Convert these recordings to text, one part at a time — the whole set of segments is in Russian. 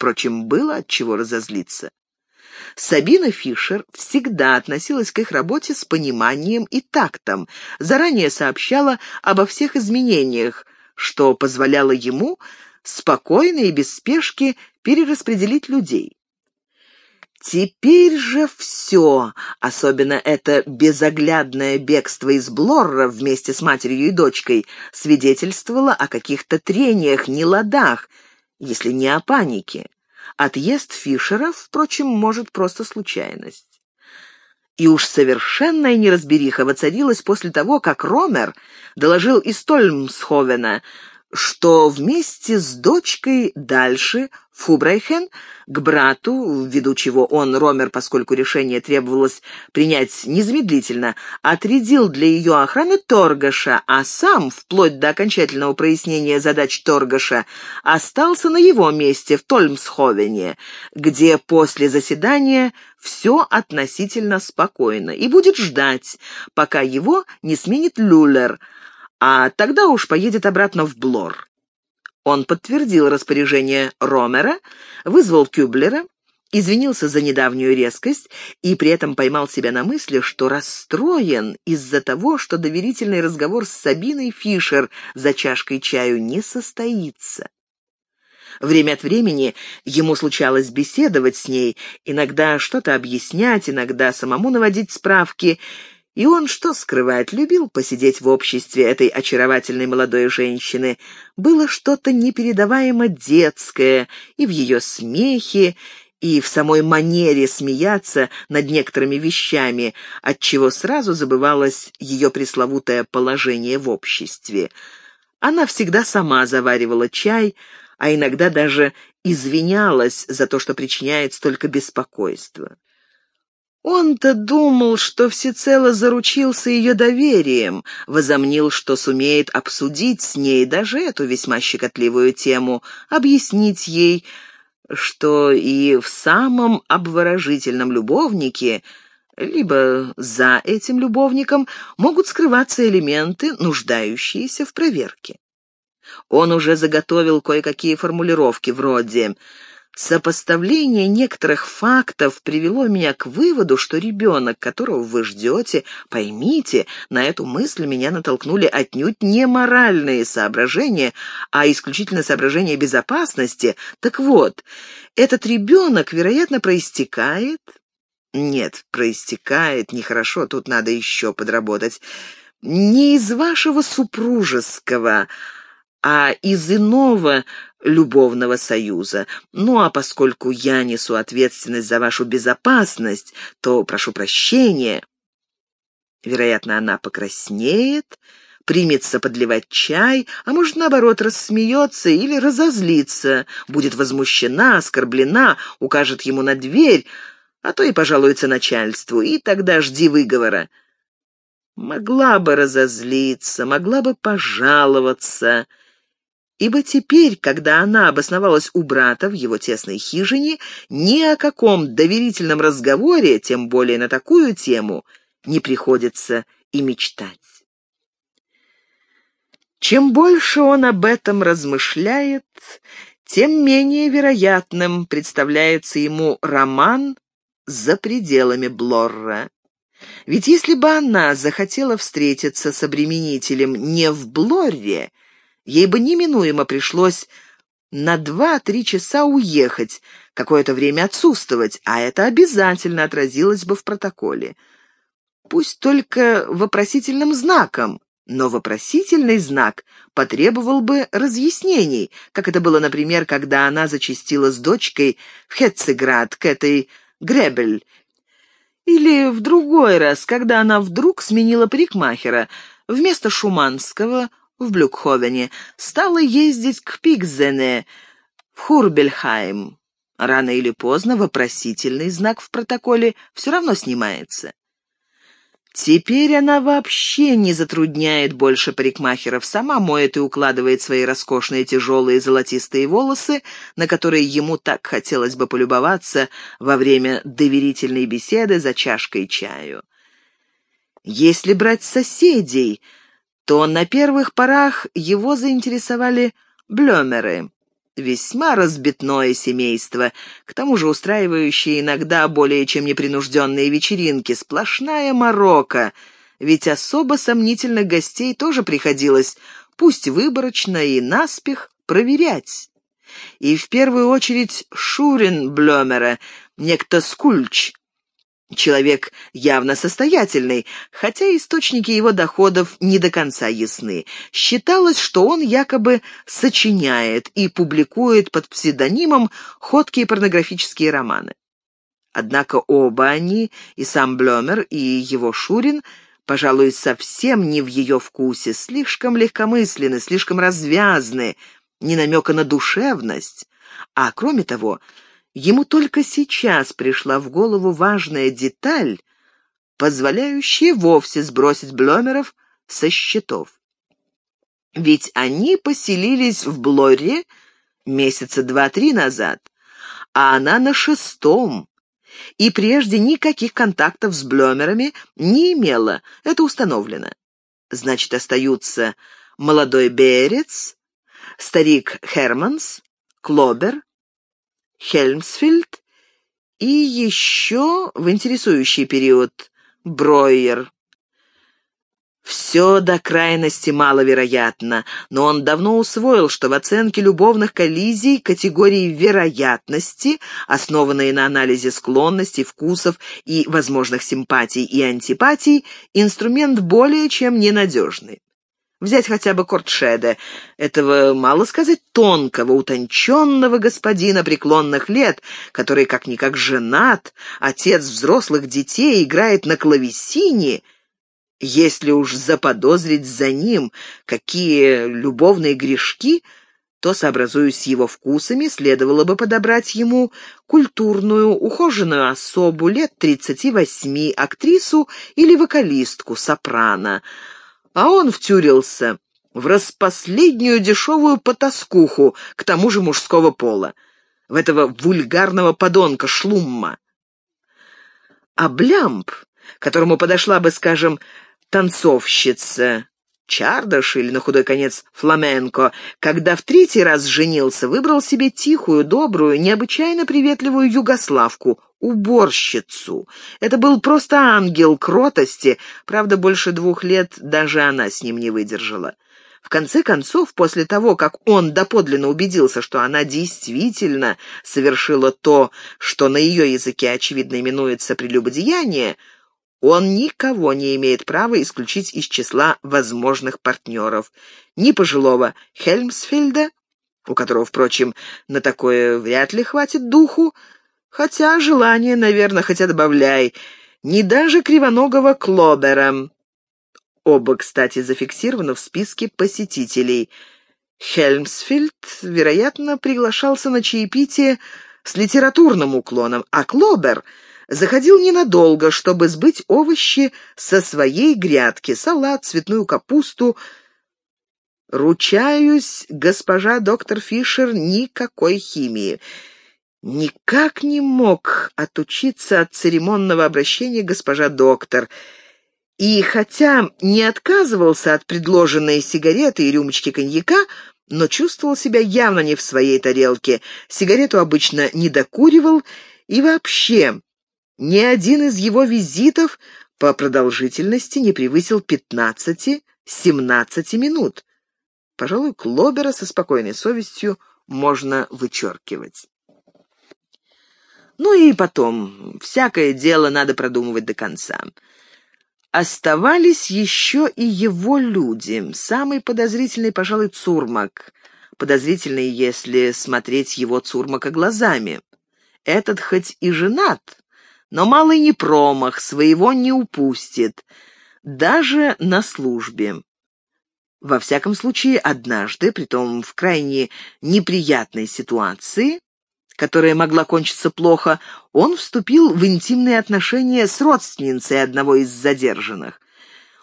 Впрочем, было от чего разозлиться. Сабина Фишер всегда относилась к их работе с пониманием и тактом, заранее сообщала обо всех изменениях, что позволяло ему спокойно и без спешки перераспределить людей. Теперь же все, особенно это безоглядное бегство из Блорра вместе с матерью и дочкой, свидетельствовало о каких-то трениях, неладах, если не о панике. Отъезд Фишера, впрочем, может просто случайность. И уж совершенная неразбериха воцарилась после того, как Ромер доложил из Тольмсховена, что вместе с дочкой дальше в Фубрайхен к брату, ввиду чего он, Ромер, поскольку решение требовалось принять незамедлительно, отрядил для ее охраны Торгаша, а сам, вплоть до окончательного прояснения задач Торгаша, остался на его месте в Тольмсховене, где после заседания все относительно спокойно, и будет ждать, пока его не сменит Люллер, а тогда уж поедет обратно в Блор. Он подтвердил распоряжение Ромера, вызвал Кюблера, извинился за недавнюю резкость и при этом поймал себя на мысли, что расстроен из-за того, что доверительный разговор с Сабиной Фишер за чашкой чаю не состоится. Время от времени ему случалось беседовать с ней, иногда что-то объяснять, иногда самому наводить справки, и он, что скрывать, любил посидеть в обществе этой очаровательной молодой женщины. Было что-то непередаваемо детское и в ее смехе, и в самой манере смеяться над некоторыми вещами, отчего сразу забывалось ее пресловутое положение в обществе. Она всегда сама заваривала чай, а иногда даже извинялась за то, что причиняет столько беспокойства. Он-то думал, что всецело заручился ее доверием, возомнил, что сумеет обсудить с ней даже эту весьма щекотливую тему, объяснить ей, что и в самом обворожительном любовнике, либо за этим любовником, могут скрываться элементы, нуждающиеся в проверке. Он уже заготовил кое-какие формулировки вроде Сопоставление некоторых фактов привело меня к выводу, что ребенок, которого вы ждете, поймите, на эту мысль меня натолкнули отнюдь не моральные соображения, а исключительно соображения безопасности. Так вот, этот ребенок, вероятно, проистекает... Нет, проистекает, нехорошо, тут надо еще подработать. Не из вашего супружеского, а из иного любовного союза. Ну а поскольку я несу ответственность за вашу безопасность, то прошу прощения. Вероятно, она покраснеет, примется подливать чай, а может, наоборот, рассмеется или разозлится, будет возмущена, оскорблена, укажет ему на дверь, а то и пожалуется начальству, и тогда жди выговора. Могла бы разозлиться, могла бы пожаловаться, ибо теперь, когда она обосновалась у брата в его тесной хижине, ни о каком доверительном разговоре, тем более на такую тему, не приходится и мечтать. Чем больше он об этом размышляет, тем менее вероятным представляется ему роман за пределами Блорра. Ведь если бы она захотела встретиться с обременителем не в Блорре, Ей бы неминуемо пришлось на два-три часа уехать, какое-то время отсутствовать, а это обязательно отразилось бы в протоколе. Пусть только вопросительным знаком, но вопросительный знак потребовал бы разъяснений, как это было, например, когда она зачастила с дочкой в Хетцеград к этой Гребель, или в другой раз, когда она вдруг сменила парикмахера, вместо Шуманского в Блюкховене, стала ездить к Пикзене в Хурбельхайм. Рано или поздно вопросительный знак в протоколе все равно снимается. Теперь она вообще не затрудняет больше парикмахеров, сама моет и укладывает свои роскошные тяжелые золотистые волосы, на которые ему так хотелось бы полюбоваться во время доверительной беседы за чашкой чаю. Если брать соседей, то на первых порах его заинтересовали блёмеры. Весьма разбитное семейство, к тому же устраивающее иногда более чем непринужденные вечеринки, сплошная морока, ведь особо сомнительных гостей тоже приходилось, пусть выборочно и наспех, проверять. И в первую очередь Шурин Блёмера, некто Скульч, Человек явно состоятельный, хотя источники его доходов не до конца ясны. Считалось, что он якобы сочиняет и публикует под псевдонимом ходкие порнографические романы. Однако оба они, и сам Блёмер, и его Шурин, пожалуй, совсем не в ее вкусе, слишком легкомысленны, слишком развязны, не намека на душевность. А кроме того, Ему только сейчас пришла в голову важная деталь, позволяющая вовсе сбросить Бломеров со счетов. Ведь они поселились в Блоре месяца два-три назад, а она на шестом, и прежде никаких контактов с Бломерами не имела, это установлено. Значит, остаются молодой Берец, старик Херманс, Клобер, Хельмсфильд и еще в интересующий период Бройер. Все до крайности маловероятно, но он давно усвоил, что в оценке любовных коллизий категории вероятности, основанные на анализе склонностей, вкусов и возможных симпатий и антипатий, инструмент более чем ненадежный. Взять хотя бы Кортшеда, этого, мало сказать, тонкого, утонченного господина преклонных лет, который как-никак женат, отец взрослых детей, играет на клавесине. Если уж заподозрить за ним какие любовные грешки, то, сообразуясь с его вкусами, следовало бы подобрать ему культурную, ухоженную особу лет тридцати восьми, актрису или вокалистку, сопрано — а он втюрился в распоследнюю дешевую потаскуху, к тому же мужского пола, в этого вульгарного подонка Шлумма. А Блямп, которому подошла бы, скажем, танцовщица, Чардаш или, на худой конец, фламенко, когда в третий раз женился, выбрал себе тихую, добрую, необычайно приветливую югославку, уборщицу. Это был просто ангел кротости, правда, больше двух лет даже она с ним не выдержала. В конце концов, после того, как он доподлинно убедился, что она действительно совершила то, что на ее языке, очевидно, именуется прелюбодеяние, он никого не имеет права исключить из числа возможных партнеров. Ни пожилого Хельмсфельда, у которого, впрочем, на такое вряд ли хватит духу, Хотя желание, наверное, хотя добавляй. Не даже кривоногого Клобера. Оба, кстати, зафиксированы в списке посетителей. Хельмсфильд, вероятно, приглашался на чаепитие с литературным уклоном, а Клобер заходил ненадолго, чтобы сбыть овощи со своей грядки, салат, цветную капусту. Ручаюсь, госпожа доктор Фишер, никакой химии никак не мог отучиться от церемонного обращения госпожа доктор, и хотя не отказывался от предложенной сигареты и рюмочки коньяка, но чувствовал себя явно не в своей тарелке, сигарету обычно не докуривал, и вообще ни один из его визитов по продолжительности не превысил 15-17 минут. Пожалуй, Клобера со спокойной совестью можно вычеркивать. Ну и потом, всякое дело надо продумывать до конца. Оставались еще и его люди. Самый подозрительный, пожалуй, Цурмак. Подозрительный, если смотреть его Цурмака глазами. Этот хоть и женат, но малый не промах, своего не упустит. Даже на службе. Во всяком случае, однажды, притом в крайне неприятной ситуации, которая могла кончиться плохо, он вступил в интимные отношения с родственницей одного из задержанных.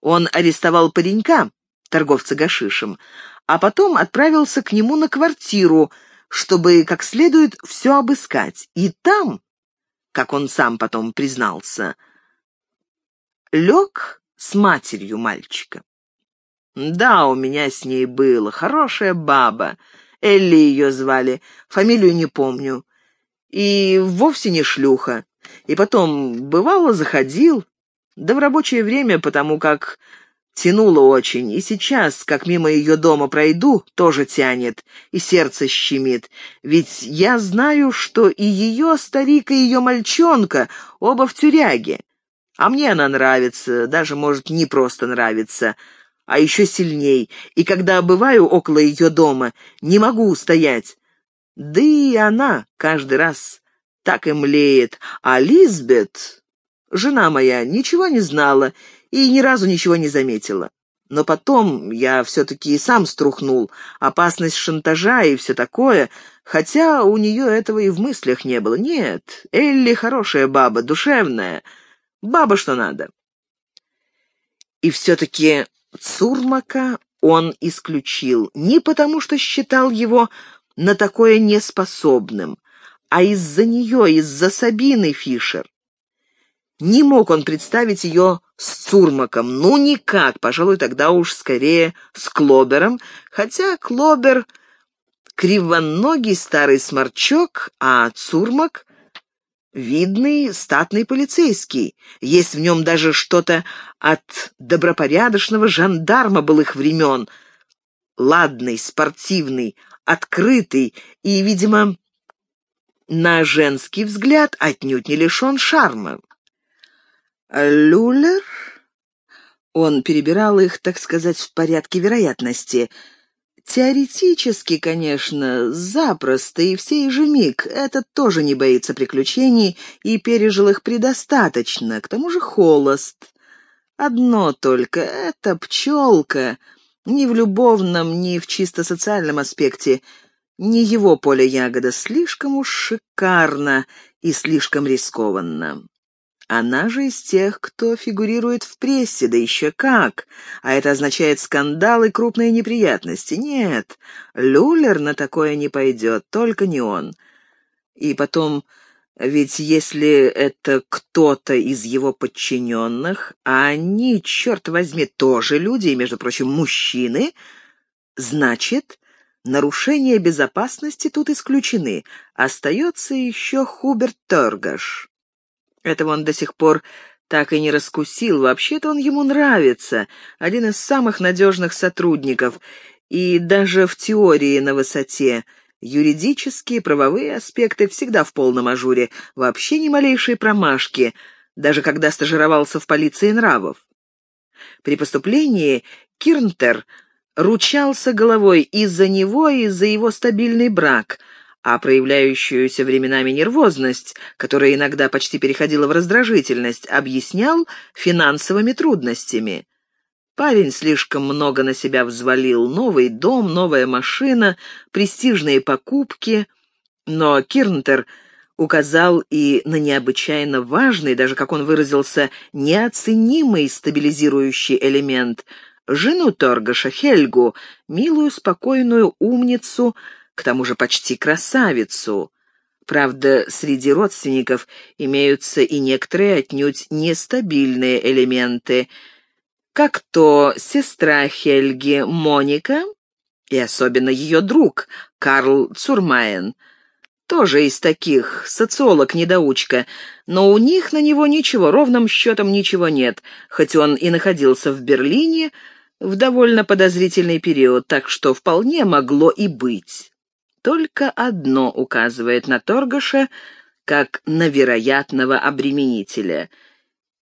Он арестовал паренька, торговца гашишем, а потом отправился к нему на квартиру, чтобы как следует все обыскать. И там, как он сам потом признался, лег с матерью мальчика. Да, у меня с ней было, хорошая баба, Элли ее звали, фамилию не помню. И вовсе не шлюха. И потом, бывало, заходил, да в рабочее время, потому как тянуло очень. И сейчас, как мимо ее дома пройду, тоже тянет, и сердце щемит. Ведь я знаю, что и ее старик, и ее мальчонка оба в тюряге. А мне она нравится, даже, может, не просто нравится, а еще сильней. И когда бываю около ее дома, не могу устоять. Да и она каждый раз так и млеет. А Лизбет, жена моя, ничего не знала и ни разу ничего не заметила. Но потом я все-таки и сам струхнул. Опасность шантажа и все такое, хотя у нее этого и в мыслях не было. Нет, Элли хорошая баба, душевная. Баба что надо. И все-таки Цурмака он исключил, не потому что считал его на такое неспособным, а из-за нее, из-за Сабины Фишер. Не мог он представить ее с Цурмаком, ну никак, пожалуй, тогда уж скорее с Клобером, хотя Клобер — кривоногий старый сморчок, а Цурмак — видный статный полицейский. Есть в нем даже что-то от добропорядочного жандарма былых времен. Ладный, спортивный, открытый и, видимо, на женский взгляд отнюдь не лишен шарма. Люлер? Он перебирал их, так сказать, в порядке вероятности. Теоретически, конечно, запросто, и в сей этот тоже не боится приключений и пережил их предостаточно, к тому же холост. Одно только — это пчелка, ни в любовном, ни в чисто социальном аспекте, не его поле ягода, слишком уж шикарно и слишком рискованно. Она же из тех, кто фигурирует в прессе, да еще как. А это означает скандал и крупные неприятности. Нет, Люлер на такое не пойдет, только не он. И потом, ведь если это кто-то из его подчиненных, а они, черт возьми, тоже люди, и, между прочим, мужчины, значит, нарушения безопасности тут исключены. Остается еще Хуберт Торгаш. Этого он до сих пор так и не раскусил. Вообще-то он ему нравится. Один из самых надежных сотрудников. И даже в теории на высоте. Юридические, правовые аспекты всегда в полном ажуре. Вообще ни малейшей промашки. Даже когда стажировался в полиции нравов. При поступлении Кирнтер ручался головой из-за него и за его стабильный брак — а проявляющуюся временами нервозность, которая иногда почти переходила в раздражительность, объяснял финансовыми трудностями. Парень слишком много на себя взвалил. Новый дом, новая машина, престижные покупки. Но Кирнтер указал и на необычайно важный, даже, как он выразился, неоценимый стабилизирующий элемент — жену Торгаша, Хельгу, милую, спокойную умницу — к тому же почти красавицу. Правда, среди родственников имеются и некоторые отнюдь нестабильные элементы, как то сестра Хельги Моника и особенно ее друг Карл Цурмаен, тоже из таких, социолог-недоучка, но у них на него ничего, ровным счетом ничего нет, хоть он и находился в Берлине в довольно подозрительный период, так что вполне могло и быть. Только одно указывает на Торгаша как на вероятного обременителя.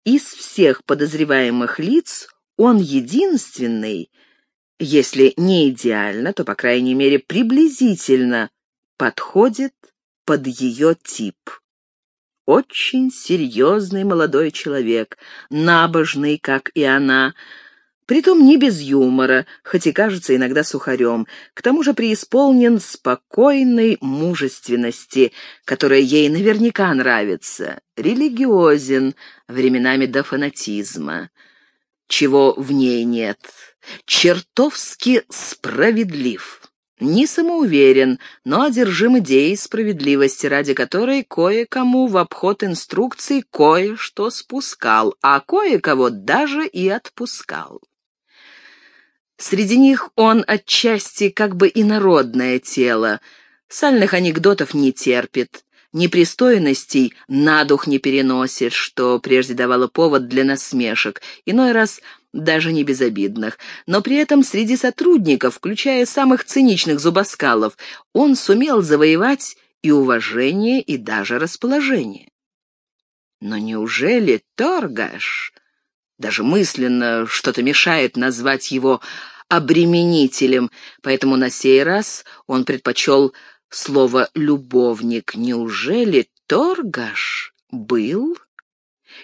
Из всех подозреваемых лиц он единственный, если не идеально, то, по крайней мере, приблизительно подходит под ее тип. Очень серьезный молодой человек, набожный, как и она, Притом не без юмора, хоть и кажется иногда сухарем, к тому же преисполнен спокойной мужественности, которая ей наверняка нравится, религиозен, временами до фанатизма, чего в ней нет, чертовски справедлив. Не самоуверен, но одержим идеей справедливости, ради которой кое-кому в обход инструкций кое-что спускал, а кое-кого даже и отпускал. Среди них он отчасти как бы инородное тело, сальных анекдотов не терпит, непристойностей на дух не переносит, что прежде давало повод для насмешек, иной раз даже не безобидных, но при этом среди сотрудников, включая самых циничных зубоскалов, он сумел завоевать и уважение, и даже расположение. Но неужели Торгаш, даже мысленно что-то мешает назвать его обременителем, поэтому на сей раз он предпочел слово «любовник». Неужели Торгаш был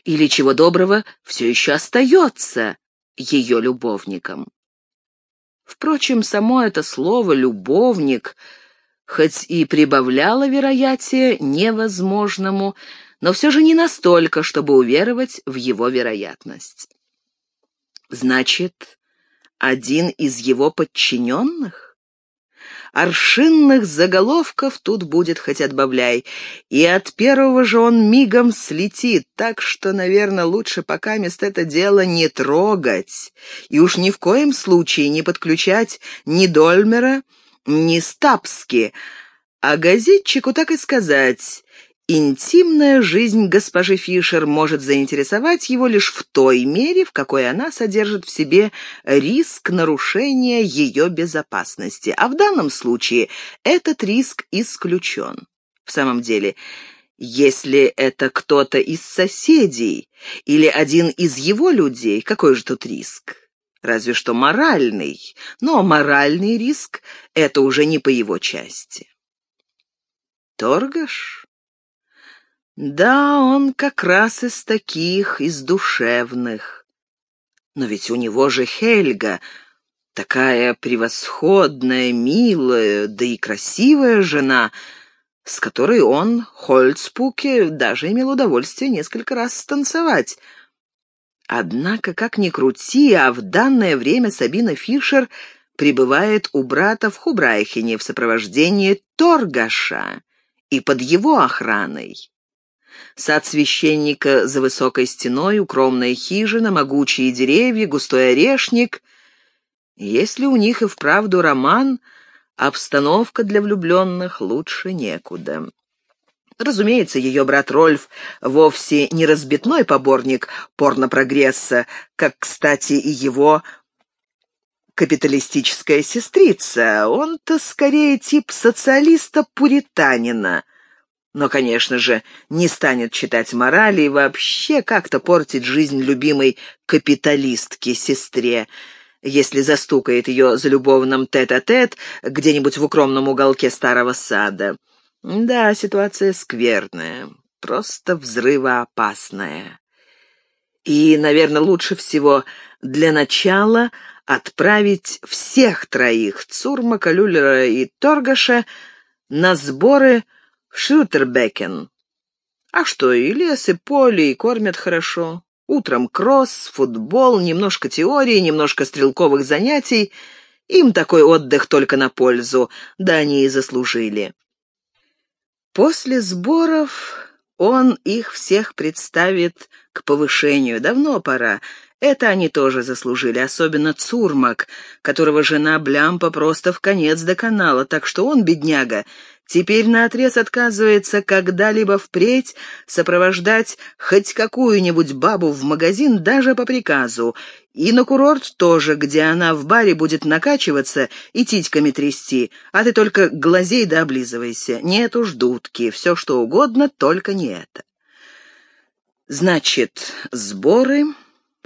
или, чего доброго, все еще остается ее любовником? Впрочем, само это слово «любовник» хоть и прибавляло вероятие невозможному, но все же не настолько, чтобы уверовать в его вероятность. Значит, один из его подчиненных? Аршинных заголовков тут будет хоть отбавляй, и от первого же он мигом слетит, так что, наверное, лучше пока мест это дело не трогать, и уж ни в коем случае не подключать ни Дольмера, ни Стапски, а газетчику так и сказать Интимная жизнь госпожи Фишер может заинтересовать его лишь в той мере, в какой она содержит в себе риск нарушения ее безопасности, а в данном случае этот риск исключен. В самом деле, если это кто-то из соседей или один из его людей, какой же тут риск? Разве что моральный, но моральный риск — это уже не по его части. Торгаш? Да, он как раз из таких, из душевных. Но ведь у него же Хельга, такая превосходная, милая, да и красивая жена, с которой он, Хольцпуке, даже имел удовольствие несколько раз станцевать. Однако, как ни крути, а в данное время Сабина Фишер пребывает у брата в Хубрайхене в сопровождении Торгаша и под его охраной. Сад священника за высокой стеной, укромная хижина, могучие деревья, густой орешник. Если у них и вправду роман, обстановка для влюбленных лучше некуда. Разумеется, ее брат Рольф вовсе не разбитной поборник порно-прогресса, как, кстати, и его капиталистическая сестрица. Он-то скорее тип социалиста-пуританина, но, конечно же, не станет читать морали и вообще как-то портить жизнь любимой капиталистке-сестре, если застукает ее за любовным тет-а-тет -тет где-нибудь в укромном уголке старого сада. Да, ситуация скверная, просто взрывоопасная. И, наверное, лучше всего для начала отправить всех троих, Цурмака, Люлера и Торгаша, на сборы Шутербекен. А что, и лес, и поле, и кормят хорошо. Утром кросс, футбол, немножко теории, немножко стрелковых занятий. Им такой отдых только на пользу, да они и заслужили. После сборов он их всех представит к повышению. Давно пора. Это они тоже заслужили, особенно Цурмак, которого жена Блямпа просто в конец доконала, так что он, бедняга, теперь наотрез отказывается когда-либо впредь сопровождать хоть какую-нибудь бабу в магазин даже по приказу, и на курорт тоже, где она в баре будет накачиваться и титьками трясти, а ты только глазей да облизывайся. Нет уж, дудки, все что угодно, только не это. Значит, сборы,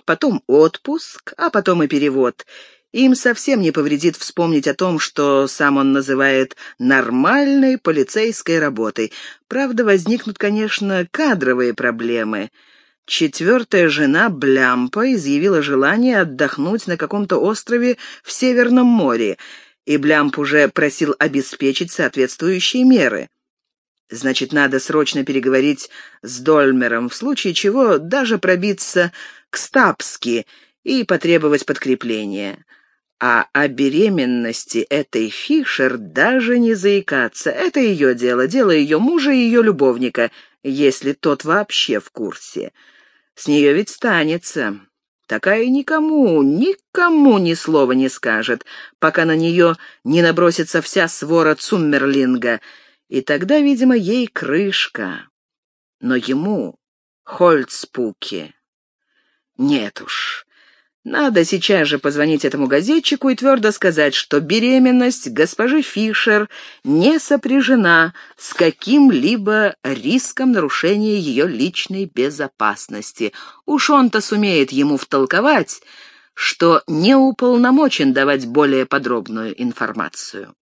потом отпуск, а потом и перевод — им совсем не повредит вспомнить о том, что сам он называет нормальной полицейской работой. Правда, возникнут, конечно, кадровые проблемы. Четвертая жена Блямпа изъявила желание отдохнуть на каком-то острове в Северном море, и Блямп уже просил обеспечить соответствующие меры. Значит, надо срочно переговорить с Дольмером, в случае чего даже пробиться к Стапски и потребовать подкрепления. А о беременности этой Фишер даже не заикаться. Это ее дело, дело ее мужа и ее любовника, если тот вообще в курсе. С нее ведь станется. Такая никому, никому ни слова не скажет, пока на нее не набросится вся свора Цуммерлинга, и тогда, видимо, ей крышка. Но ему, Хольцпуке, нет уж, надо сейчас же позвонить этому газетчику и твердо сказать, что беременность госпожи Фишер не сопряжена с каким-либо риском нарушения ее личной безопасности. Уж он-то сумеет ему втолковать, что не уполномочен давать более подробную информацию.